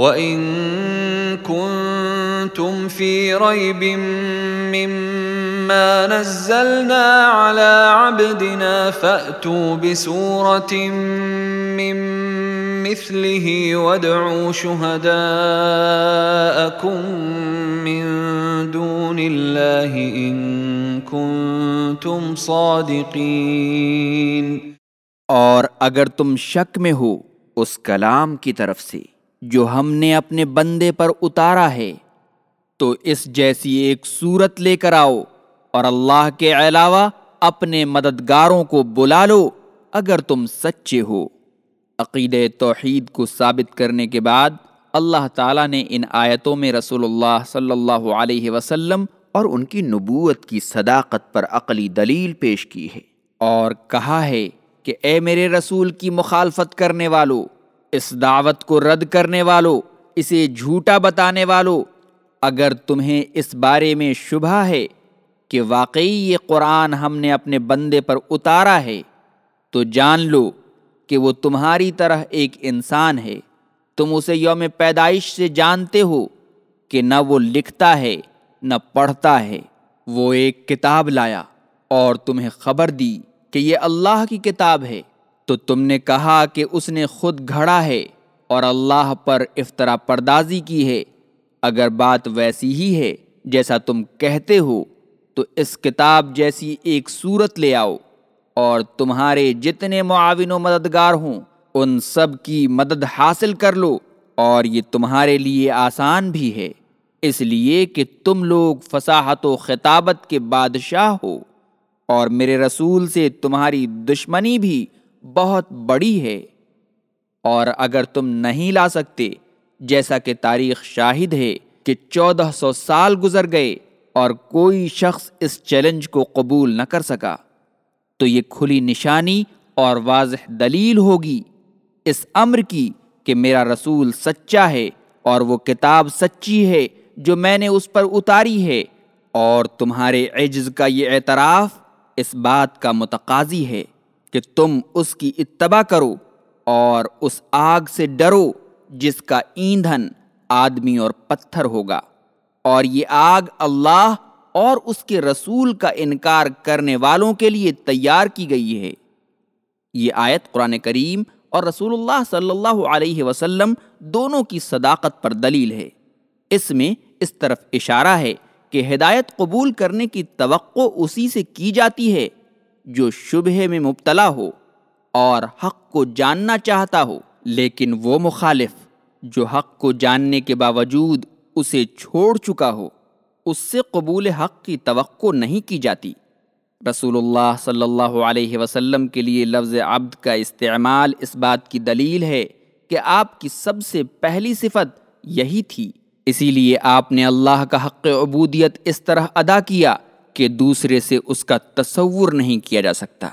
وَإِن كُنتُمْ فِي رَيْبٍ مِّمَّا نَزَّلْنَا عَلَىٰ عَبْدِنَا فَأْتُوا بِسُورَةٍ مِّن مِّثْلِهِ وَادْعُوا شُهَدَاءَكُم مِّن دُونِ اللَّهِ إِن كُنتُمْ صَادِقِينَ. اور اگر تم شک میں ہو اس کلام کی طرف سے جو ہم نے اپنے بندے پر اتارا ہے، تو اس جیسی ایک صورت لے کر آؤ اور اللہ کے علاوہ اپنے مددگاروں کو بلا لو اگر تم سچے ہو۔ عقید توحید کو ثابت کرنے کے بعد اللہ تعالیٰ نے ان آیتوں میں رسول اللہ صلی اللہ علیہ وسلم اور ان کی نبوت کی صداقت پر عقلی دلیل پیش کی ہے اور کہا ہے کہ اے میرے رسول کی مخالفت کرنے والو اس دعوت کو رد کرنے والو، اسے جھوٹا بتانے والو، اگر تمہیں اس بارے میں شبہ ہے کہ واقعی یہ قرآن ہم نے اپنے بندے پر اتارا ہے، تو جان لو کہ وہ تمہاری طرح ایک انسان ہے۔ تم اسے یوم پیدائش سے جانتے ہو کہ نہ وہ لکھتا ہے، نہ پڑھتا ہے۔ وہ ایک کتاب لایا اور تمہیں خبر دی کہ یہ اللہ کی کتاب ہے۔ تو تم نے کہا کہ اس نے خود گھڑا ہے اور اللہ پر افطرا پردازی کی ہے۔ اگر بات ویسی ہی ہے جیسا تم کہتے ہو، تو اس کتاب جیسی ایک صورت لے آؤ اور تمہارے جتنے معاون و مددگار ہوں، ان سب کی مدد حاصل کر لو اور یہ تمہارے لیے آسان بھی ہے۔ اس لیے کہ تم لوگ فصاحت و خطابت کے بادشاہ ہو اور میرے رسول سے تمہاری دشمنی بھی بہت بڑی ہے۔ اور اگر تم نہیں لا سکتے، جیسا کہ تاریخ شاہد ہے کہ چودہ سو سال گزر گئے اور کوئی شخص اس چیلنج کو قبول نہ کر سکا، تو یہ کھلی نشانی اور واضح دلیل ہوگی اس امر کی کہ میرا رسول سچا ہے اور وہ کتاب سچی ہے جو میں نے اس پر اتاری ہے، اور تمہارے عجز کا یہ اعتراف اس بات کا متقاضی ہے۔ کہ تم اس کی اتباع کرو اور اس آگ سے ڈرو جس کا ایندھن آدمی اور پتھر ہوگا۔ اور یہ آگ اللہ اور اس کے رسول کا انکار کرنے والوں کے لیے تیار کی گئی ہے۔ یہ آیت قرآن کریم اور رسول اللہ صلی اللہ علیہ وسلم دونوں کی صداقت پر دلیل ہے۔ اس میں اس طرف اشارہ ہے کہ ہدایت قبول کرنے کی توقع اسی سے کی جاتی ہے جو شبہ میں مبتلا ہو اور حق کو جاننا چاہتا ہو، لیکن وہ مخالف جو حق کو جاننے کے باوجود اسے چھوڑ چکا ہو، اس سے قبول حق کی توقع نہیں کی جاتی۔ رسول اللہ صلی اللہ علیہ وسلم کے لیے لفظ عبد کا استعمال اس بات کی دلیل ہے کہ آپ کی سب سے پہلی صفت یہی تھی۔ اسی لیے آپ نے اللہ کا حق عبودیت اس طرح ادا کیا کہ دوسرے سے اس کا تصور نہیں کیا جا سکتا۔